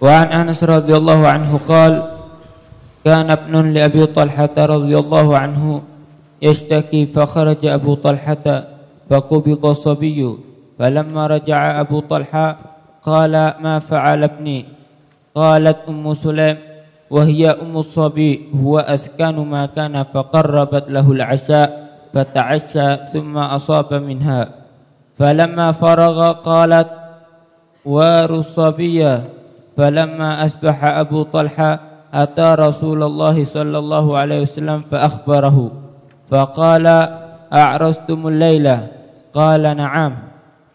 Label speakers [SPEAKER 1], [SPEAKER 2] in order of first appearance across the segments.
[SPEAKER 1] وعن أنس رضي الله عنه قال كان ابن لأبي طلحة رضي الله عنه يشتكي فخرج أبو طلحة فقبض الصبي فلما رجع أبو طلحة قال ما فعل ابني؟ قالت أم سليم وهي أم الصبي هو أسكن ما كان فقربت له العشاء فتعشى ثم أصاب منها. فلما فرغ قالت وار الصبية فلما أصبح أبو طلحة أتى رسول الله صلى الله عليه وسلم فأخبره فقال أعرستم الليلة؟ قال نعم.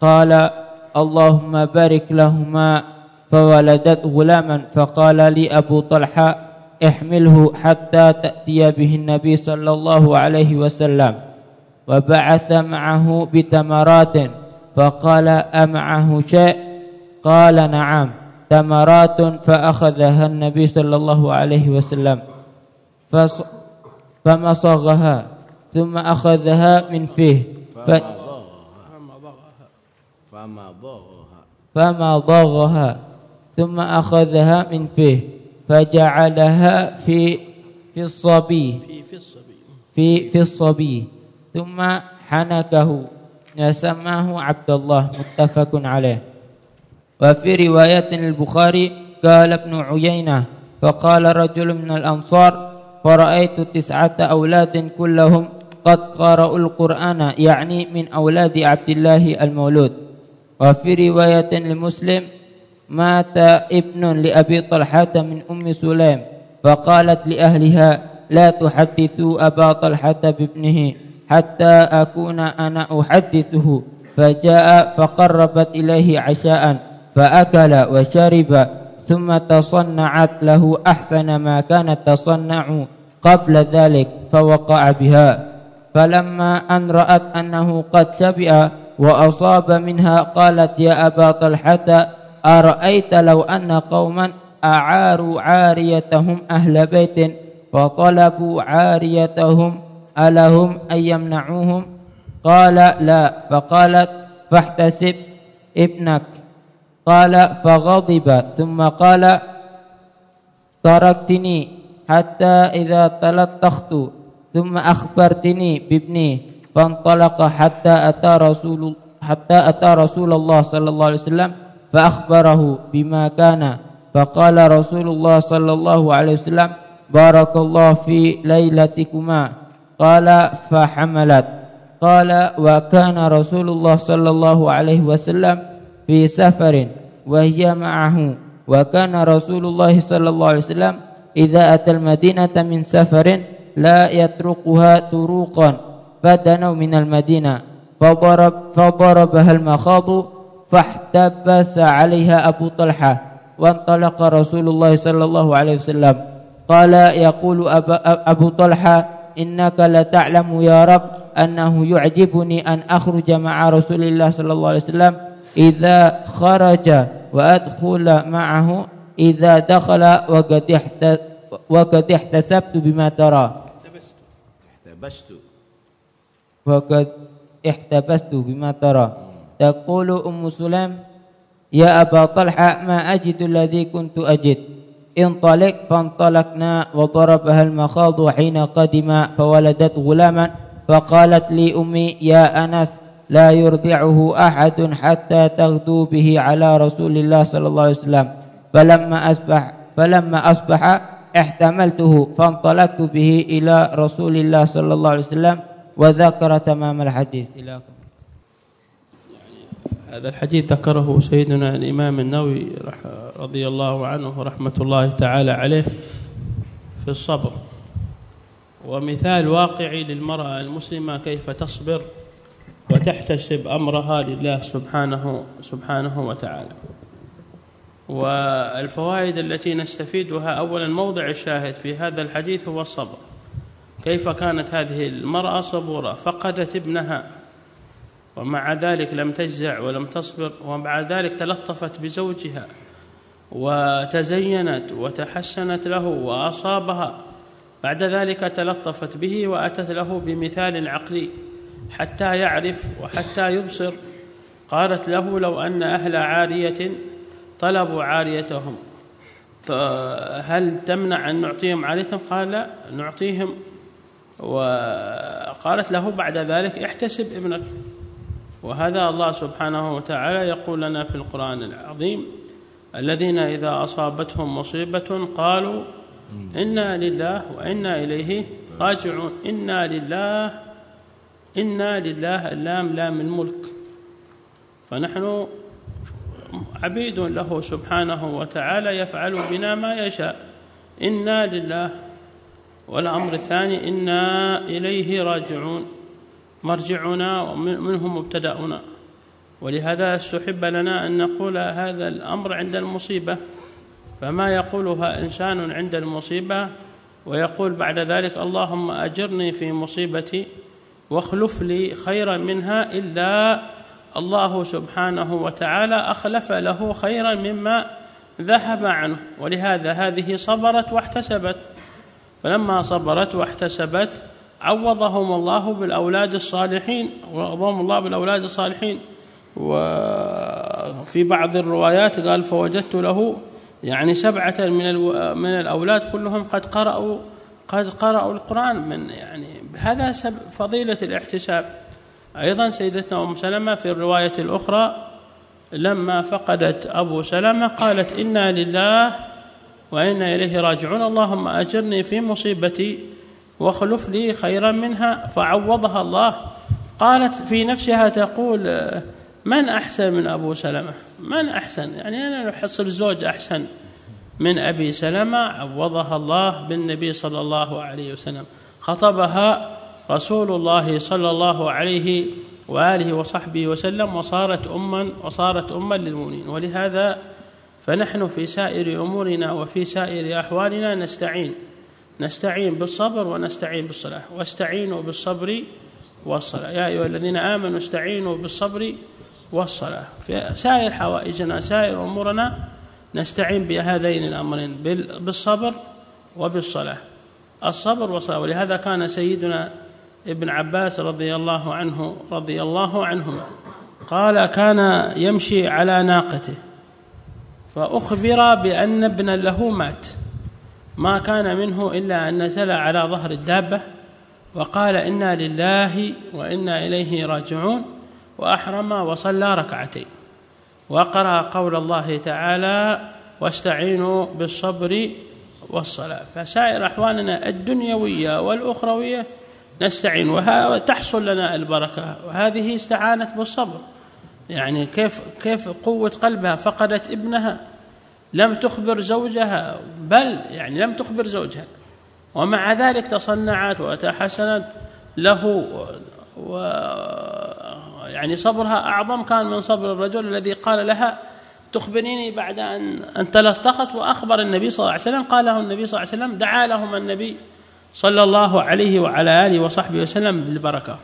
[SPEAKER 1] قال اللهم بارك لهما فولدت غلاما. فقال لي أبو طلحة احمله حتى تأتي به النبي صلى الله عليه وسلم. وبعث معه بتمرات فقال أمعه شيء؟ قال نعم. تمرات فأخذها النبي صلى الله عليه وسلم. فمصغها ثم أخذها من فيه. فما ضغها ثم أخذها من فيه. فجعلها في في الصبي. في في الصبي. ثم حنكه. وسماه عبد الله. متفق عليه. وفي رواية البخاري قال ابن عيينة فقال رجل من الأنصار فرأيت تسعة أولاد كلهم قد قرأوا القرآن يعني من أولاد عبد الله المولود. وفي رواية لمسلم مات ابن لأبي طلحة من أم سليم فقالت لأهلها لا تحدثوا أبا طلحة بابنه حتى أكون أنا أحدثه. فجاء فقربت إليه عشاء. فأكل وشرب ثم تصنعت له أحسن ما كانت تصنع قبل ذلك فوقع بها. فلما أن رأت أنه قد شبع وأصاب منها قالت يا أبا طلحة أرأيت لو أن قوما أعاروا عاريتهم أهل بيت فطلبوا عاريتهم ألهم أن يمنعوهم؟ قال لا فقالت فاحتسب ابنك. قال فغضب ثم قال تركتني حتى إذا تلطخت ثم أخبرتني بابني فانطلق حتى أتى رسول حتى أتى رسول الله صلى الله عليه وسلم فأخبره بما كان. فقال رسول الله صلى الله عليه وسلم بارك الله في ليلتكما. قال فحملت. قال وكان رسول الله صلى الله عليه وسلم في سفر. وهي معه. وكان رسول الله صلى الله عليه وسلم إذا أتى المدينة من سفر لا يتركها طروقا فدنوا من المدينة. فضرب فضربها المخاض فاحتبس عليها أبو طلحة وانطلق رسول الله صلى الله عليه وسلم. قال يقول أبو طلحة إنك لتعلم يا رب أنه يعجبني أن أخرج مع رسول الله صلى الله عليه وسلم إذا خرج وأدخل معه إذا دخل وقد وقد احتسبت بما ترى. احتبست. وقد احتبست بما ترى. تقول أم سليم يا أبا طلحة ما أجد الذي كنت أجد. انطلق فانطلقنا وضربها المخاض حين قدم فولدت غلاما فقالت لي أمي يا أنس لا يرضعه أحد حتى تغدو به على رسول الله صلى الله عليه وسلم. فلما أصبح فلما أصبح احتملته فانطلقت به إلى رسول الله صلى الله عليه وسلم وذكر تمام الحديث. إلى
[SPEAKER 2] هذا الحديث ذكره سيدنا الإمام النووي رضي الله عنه ورحمة الله تعالى عليه في الصبر. ومثال واقعي للمرأة المسلمة كيف تصبر. وتحتسب أمرها لله سبحانه سبحانه وتعالى. والفوائد التي نستفيدها أولا موضع الشاهد في هذا الحديث هو الصبر. كيف كانت هذه المرأة صبورة؟ فقدت ابنها ومع ذلك لم تجزع ولم تصبر ومع ذلك تلطفت بزوجها وتزينت وتحسنت له وأصابها. بعد ذلك تلطفت به وأتت له بمثال عقلي. حتى يعرف وحتى يبصر. قالت له لو أن أهل عارية طلبوا عاريتهم فهل تمنع أن نعطيهم عاريتهم؟ قال لا نعطيهم. وقالت له بعد ذلك احتسب ابنك. وهذا الله سبحانه وتعالى يقول لنا في القرآن العظيم الذين إذا أصابتهم مصيبة قالوا إنا لله وإنا إليه راجعون. إنا لله إنا لله اللام لام الملك. فنحن عبيد له سبحانه وتعالى يفعل بنا ما يشاء. إنا لله. والأمر الثاني إنا إليه راجعون. مرجعنا ومنه مبتدأنا. ولهذا استحب لنا أن نقول هذا الأمر عند المصيبة. فما يقولها إنسان عند المصيبة. ويقول بعد ذلك اللهم أجرني في مصيبتي. واخلف لي خيرا منها إلا الله سبحانه وتعالى أخلف له خيرا مما ذهب عنه. ولهذا هذه صبرت واحتسبت. فلما صبرت واحتسبت عوضهم الله بالأولاد الصالحين وعوضهم الله بالأولاد الصالحين. وفي بعض الروايات قال فوجدت له يعني سبعة من من الأولاد كلهم قد قرأوا قد قرأوا القرآن من يعني هذا فضيلة الاحتساب. أيضا سيدتنا أم سلمة في الرواية الأخرى لما فقدت أبو سلمة قالت إنا لله وإنا إليه راجعون اللهم أجرني في مصيبتي واخلف لي خيرا منها. فعوضها الله. قالت في نفسها تقول من أحسن من أبو سلمة؟ من أحسن؟ يعني أنا أحصل زوج أحسن. من أبي سلمة عوضها الله بالنبي صلى الله عليه وسلم. خطبها رسول الله صلى الله عليه وآله وصحبه وسلم وصارت أما وصارت أما للمؤمنين. ولهذا فنحن في سائر أمورنا وفي سائر أحوالنا نستعين. نستعين بالصبر ونستعين بالصلاة. واستعينوا بالصبر والصلاة. يا أيها الذين آمنوا استعينوا بالصبر والصلاة. في سائر حوائجنا سائر أمورنا نستعين بهذين الأمرين بالصبر وبالصلاة. الصبر والصلاة ولهذا كان سيدنا ابن عباس رضي الله عنه رضي الله عنهما قال كان يمشي على ناقته فأخبر بأن ابنا له مات. ما كان منه إلا أن نزل على ظهر الدابة وقال إنا لله وإنا إليه راجعون وأحرم وصلى ركعتين. وقرأ قول الله تعالى واستعينوا بالصبر والصلاة فسائر أحوالنا الدنيوية والأخروية نستعين وتحصل لنا البركة. وهذه استعانت بالصبر. يعني كيف كيف قوة قلبها؟ فقدت ابنها لم تخبر زوجها بل يعني لم تخبر زوجها. ومع ذلك تصنعت وتحسنت له و يعني صبرها أعظم كان من صبر الرجل الذي قال لها تخبريني بعد أن أن تلطخت وأخبر النبي صلى الله عليه وسلم. قال له النبي صلى الله عليه وسلم دعا لهم النبي صلى الله عليه وعلى آله وصحبه وسلم بالبركة.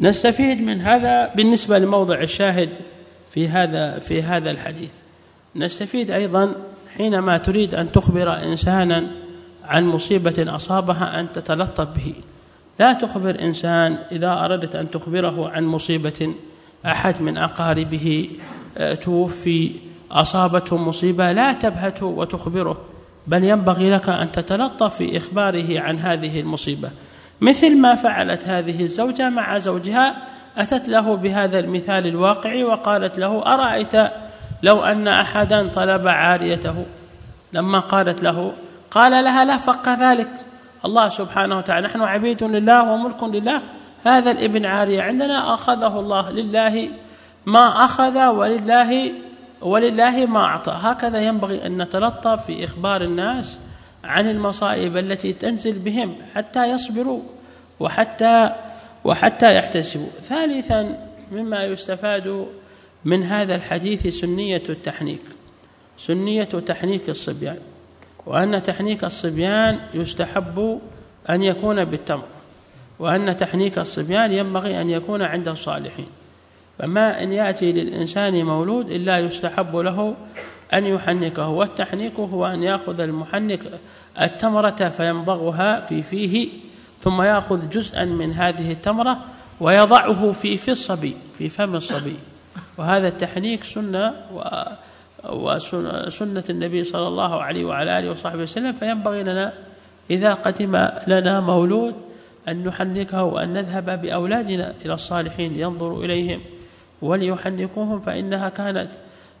[SPEAKER 2] نستفيد من هذا بالنسبة لموضع الشاهد في هذا في هذا الحديث. نستفيد أيضا حينما تريد أن تخبر إنسانا عن مصيبة أصابها أن تتلطف به. لا تخبر إنسان إذا أردت أن تخبره عن مصيبة أحد من أقاربه آه، توفي أصابته مصيبة لا تبهته وتخبره بل ينبغي لك أن تتلطف في إخباره عن هذه المصيبة. مثل ما فعلت هذه الزوجة مع زوجها أتت له بهذا المثال الواقعي وقالت له أرأيت لو أن أحدا طلب عاريته؟ لما قالت له قال لها لا فق ذلك. الله سبحانه وتعالى. نحن عبيد لله وملك لله. هذا الابن عارية عندنا أخذه الله لله ما أخذ ولله ولله ما أعطى. هكذا ينبغي أن نتلطف في إخبار الناس عن المصائب التي تنزل بهم حتى يصبروا وحتى وحتى يحتسبوا. ثالثا مما يستفاد من هذا الحديث سنية التحنيك. سنية تحنيك الصبيان. وأن تحنيك الصبيان يستحب أن يكون بالتمر وأن تحنيك الصبيان ينبغي أن يكون عند الصالحين. فما إن يأتي للإنسان مولود إلا يستحب له أن يحنكه والتحنيك هو أن يأخذ المحنك التمرة فيمضغها في فيه ثم يأخذ جزءا من هذه التمرة ويضعه في في الصبي في فم الصبي. وهذا التحنيك سنة وسنة النبي صلى الله عليه وعلى آله وصحبه وسلم فينبغي لنا إذا قدم لنا مولود أن نحنكه وأن نذهب بأولادنا إلى الصالحين ينظر إليهم وليحنكوهم فإنها كانت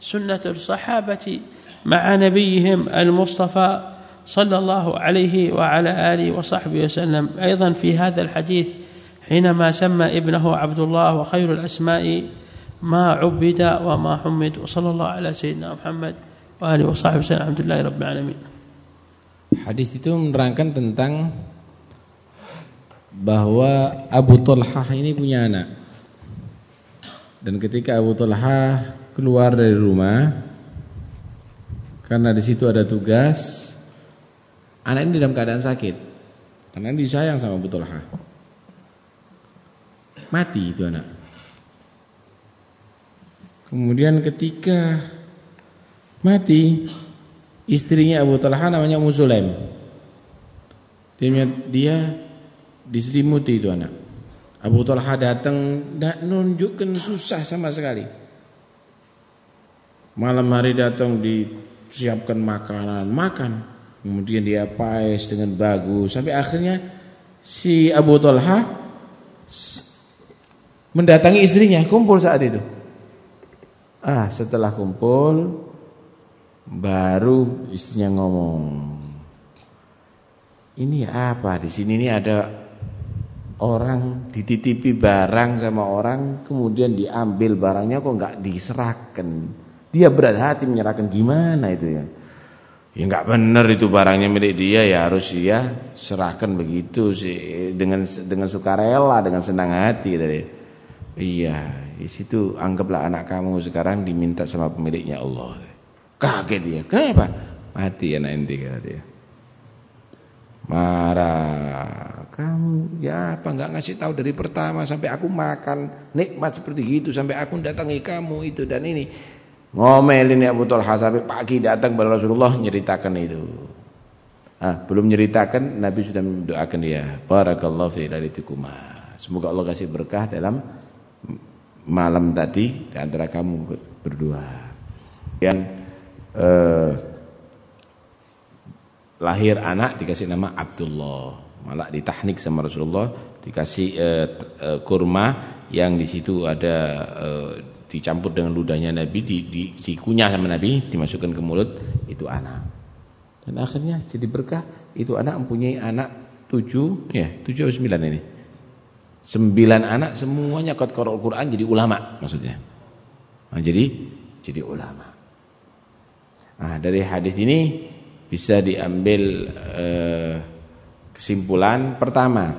[SPEAKER 2] سنة الصحابة مع نبيهم المصطفى صلى الله عليه وعلى آله وصحبه وسلم. أيضا في هذا الحديث حينما سمى ابنه عبد الله وخير الأسماء ما عبد وما حمد وصلى الله على سيدنا محمد وآله وصحبه وسلم الحمد لله رب العالمين
[SPEAKER 3] Hadis itu menerangkan tentang bahwa Abu Talhah ini punya anak. Dan ketika Abu Talhah keluar dari rumah karena di situ ada tugas, anak ini dalam keadaan sakit. Karena disayang sama Abu Talhah. Mati itu anak. Kemudian ketika mati, istrinya Abu Talha namanya Musulaim. Dia, dia diselimuti itu anak. Abu Talha datang tidak nunjukkan susah sama sekali. Malam hari datang disiapkan makanan, makan. Kemudian dia pais dengan bagus sampai akhirnya si Abu Talha mendatangi istrinya kumpul saat itu. Ah, setelah kumpul baru istrinya ngomong. Ini apa di sini ini ada orang dititipi barang sama orang kemudian diambil barangnya kok nggak diserahkan. Dia berat hati menyerahkan gimana itu ya? Ya nggak benar itu barangnya milik dia ya harus dia serahkan begitu sih dengan dengan sukarela dengan senang hati tadi. Iya, di situ anggaplah anak kamu sekarang diminta sama pemiliknya Allah. Kaget dia. Kenapa? Mati anak ente kata dia. Marah. Kamu ya apa nggak ngasih tahu dari pertama sampai aku makan nikmat seperti gitu sampai aku datangi kamu itu dan ini. Ngomelin ya Abu Talha sampai pagi datang kepada Rasulullah nyeritakan itu. Ah, belum nyeritakan Nabi sudah mendoakan dia. Barakallahu fi Semoga Allah kasih berkah dalam malam tadi di antara kamu berdua. Yang eh, lahir anak dikasih nama Abdullah. Malah ditahnik sama Rasulullah dikasih eh, eh, kurma yang di situ ada eh, dicampur dengan ludahnya Nabi di, di, dikunyah sama Nabi dimasukkan ke mulut itu anak. Dan akhirnya jadi berkah itu anak mempunyai anak tujuh ya tujuh atau sembilan ini Sembilan anak semuanya kot Al Quran jadi ulama maksudnya. Nah, jadi jadi ulama. Nah, dari hadis ini bisa diambil eh, kesimpulan pertama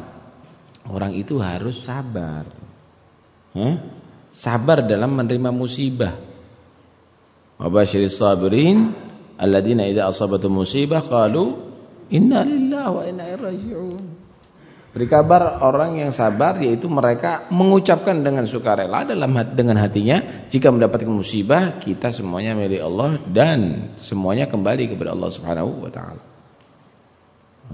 [SPEAKER 3] orang itu harus sabar. Eh? Sabar dalam menerima musibah. Wabashiris sabirin alladzina idza asabatu musibah qalu inna lillahi wa inna ilaihi raji'un. Beri kabar orang yang sabar yaitu mereka mengucapkan dengan sukarela dalam hati, dengan hatinya jika mendapatkan musibah kita semuanya milik Allah dan semuanya kembali kepada Allah Subhanahu wa taala.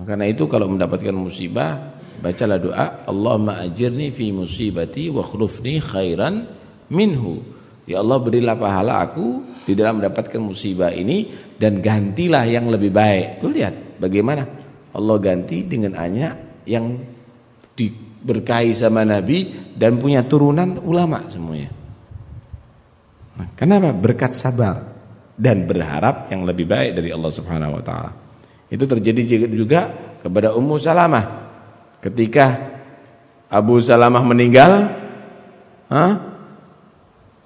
[SPEAKER 3] Karena itu kalau mendapatkan musibah bacalah doa Allahumma ajirni fi musibati wa khlufni khairan minhu. Ya Allah berilah pahala aku di dalam mendapatkan musibah ini dan gantilah yang lebih baik. Tuh lihat bagaimana Allah ganti dengan hanya yang diberkahi sama Nabi dan punya turunan ulama semuanya. Nah, kenapa? Berkat sabar dan berharap yang lebih baik dari Allah Subhanahu wa taala. Itu terjadi juga kepada Ummu Salamah. Ketika Abu Salamah meninggal,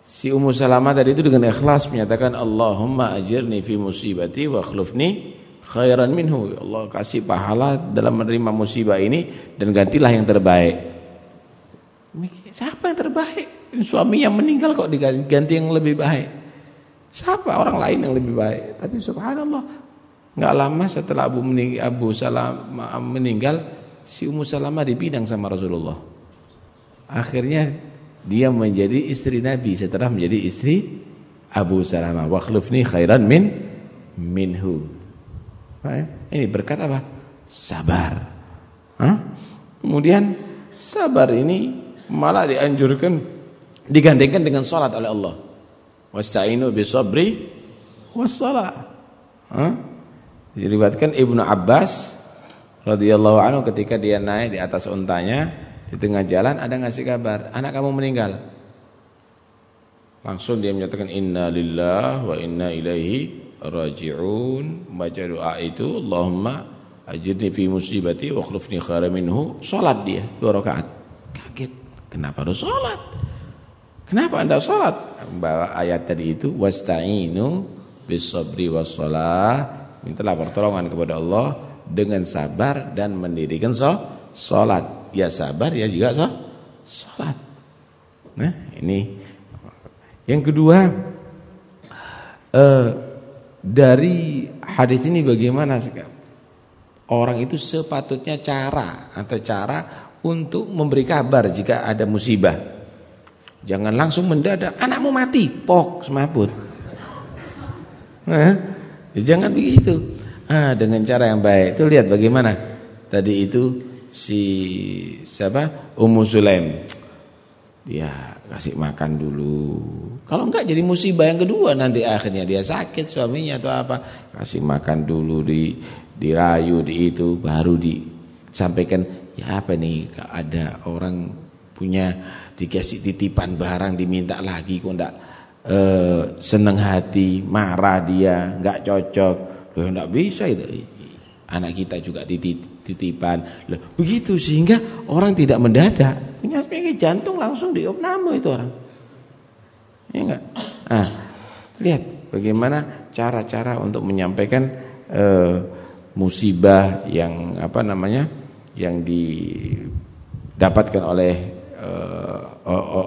[SPEAKER 3] si Ummu Salamah tadi itu dengan ikhlas menyatakan Allahumma ajirni fi musibati wa akhlifni khairan minhu. Ya Allah kasih pahala dalam menerima musibah ini dan gantilah yang terbaik. Siapa yang terbaik? Suami yang meninggal kok diganti yang lebih baik? Siapa orang lain yang lebih baik? Tapi subhanallah nggak lama setelah Abu meninggal, Abu Salam meninggal si Ummu Salamah dipindang sama Rasulullah. Akhirnya dia menjadi istri Nabi setelah menjadi istri Abu Salamah. Wa khlufni khairan min minhu ini berkat apa? Sabar. Hah? Kemudian sabar ini malah dianjurkan digandengkan dengan sholat oleh Allah. Wasta'inu bisabri wassalah. Diriwayatkan Ibnu Abbas radhiyallahu anhu ketika dia naik di atas untanya di tengah jalan ada ngasih kabar, anak kamu meninggal. Langsung dia menyatakan inna lillah wa inna ilaihi raji'un. Baca doa itu Allahumma ajirni fi musibati wa akhlifni khairan minhu. Salat dia dua rakaat. Kaget, kenapa harus salat? Kenapa Anda salat? Bawa ayat tadi itu wasta'inu bis sabri was shalah mintalah pertolongan kepada Allah dengan sabar dan mendirikan salat. Ya sabar ya juga salat. Nah, ini yang kedua eh, dari hadis ini bagaimana orang itu sepatutnya cara atau cara untuk memberi kabar jika ada musibah. Jangan langsung mendadak anakmu mati, pok semaput. Nah, Ya, jangan begitu. Ah, dengan cara yang baik. Itu lihat bagaimana tadi itu si siapa? Ummu Sulaim. Ya, kasih makan dulu. Kalau enggak jadi musibah yang kedua nanti akhirnya dia sakit suaminya atau apa. Kasih makan dulu di dirayu di itu baru disampaikan ya apa nih ada orang punya dikasih titipan barang diminta lagi kok enggak eh, senang hati, marah dia, nggak cocok. Loh enggak bisa itu. Anak kita juga titipan. Loh, begitu sehingga orang tidak mendadak. Punya penyakit jantung langsung diopname itu orang. Ya enggak? Ah, lihat bagaimana cara-cara untuk menyampaikan eh, musibah yang apa namanya? yang didapatkan oleh eh,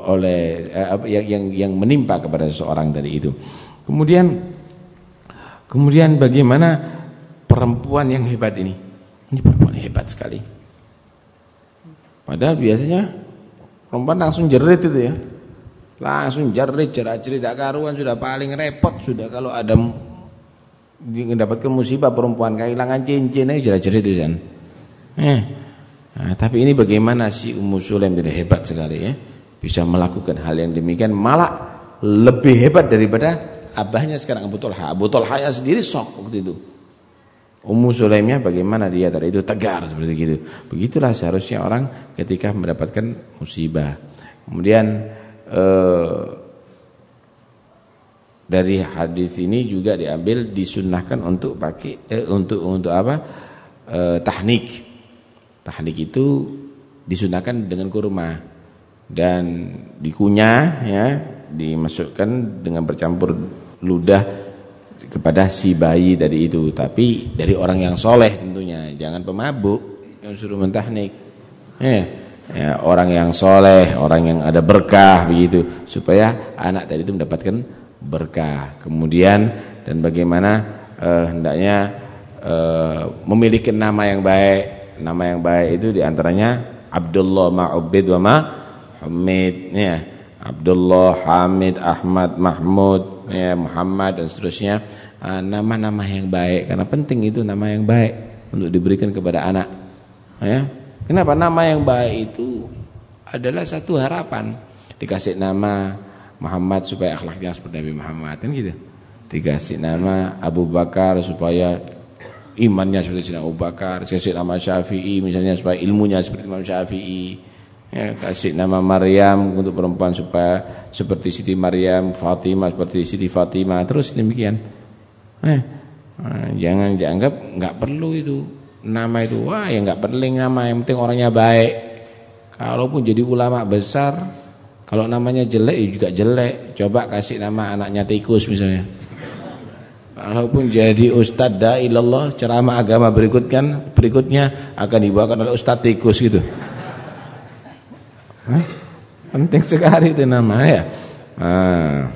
[SPEAKER 3] oleh eh, yang yang yang menimpa kepada seseorang tadi itu. Kemudian kemudian bagaimana perempuan yang hebat ini? Ini perempuan hebat sekali. Padahal biasanya perempuan langsung jerit itu ya. Langsung jerit, jerat-jerit tidak karuan sudah paling repot sudah kalau ada mendapatkan musibah perempuan kehilangan cincin aja jerat-jerit itu kan. Eh. Nah, tapi ini bagaimana si Ummu Sulaim tidak hebat sekali ya bisa melakukan hal yang demikian malah lebih hebat daripada abahnya sekarang Abu Talha. Abu Talha sendiri sok waktu itu. Ummu Sulaimnya bagaimana dia tadi itu tegar seperti itu. Begitulah seharusnya orang ketika mendapatkan musibah. Kemudian eh, dari hadis ini juga diambil disunnahkan untuk pakai eh, untuk untuk apa? Eh, tahnik. Tahnik itu disunahkan dengan kurma dan dikunyah ya dimasukkan dengan bercampur ludah kepada si bayi dari itu tapi dari orang yang soleh tentunya. Jangan pemabuk yang suruh mentahnik. Eh, ya, orang yang soleh orang yang ada berkah begitu. Supaya anak tadi itu mendapatkan berkah. Kemudian dan bagaimana eh, hendaknya eh, memiliki nama yang baik. Nama yang baik itu di antaranya Abdullah ma'ubid wa ma' Hamid ya Abdullah, Hamid, Ahmad, Mahmud, ya Muhammad dan seterusnya ah, nama-nama uh, yang baik. Karena penting itu nama yang baik untuk diberikan kepada anak. Ya. Kenapa nama yang baik itu adalah satu harapan? Dikasih nama Muhammad supaya akhlaknya seperti Nabi Muhammad kan gitu. Dikasih nama Abu Bakar supaya imannya seperti Abu Bakar. Dikasih nama Syafi'i misalnya supaya ilmunya seperti Imam Syafi'i ya, kasih nama Maryam untuk perempuan supaya seperti Siti Maryam, Fatimah seperti Siti Fatimah, terus demikian. Eh, nah, jangan dianggap nggak perlu itu nama itu. Wah, ya nggak perlu nama, yang penting orangnya baik. Kalaupun jadi ulama besar, kalau namanya jelek ya juga jelek. Coba kasih nama anaknya tikus misalnya. Kalaupun jadi ustadz da'ilallah ceramah agama berikutkan berikutnya akan dibawakan oleh ustadz tikus gitu. Penting sekali itu nama ya. Nah.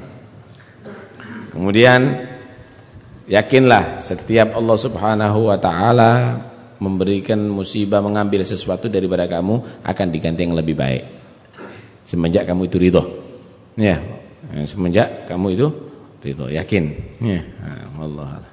[SPEAKER 3] Kemudian yakinlah setiap Allah Subhanahu wa taala memberikan musibah mengambil sesuatu daripada kamu akan diganti yang lebih baik. Semenjak kamu itu ridho. Ya, semenjak kamu itu ridho, yakin. Ya, nah, Allah.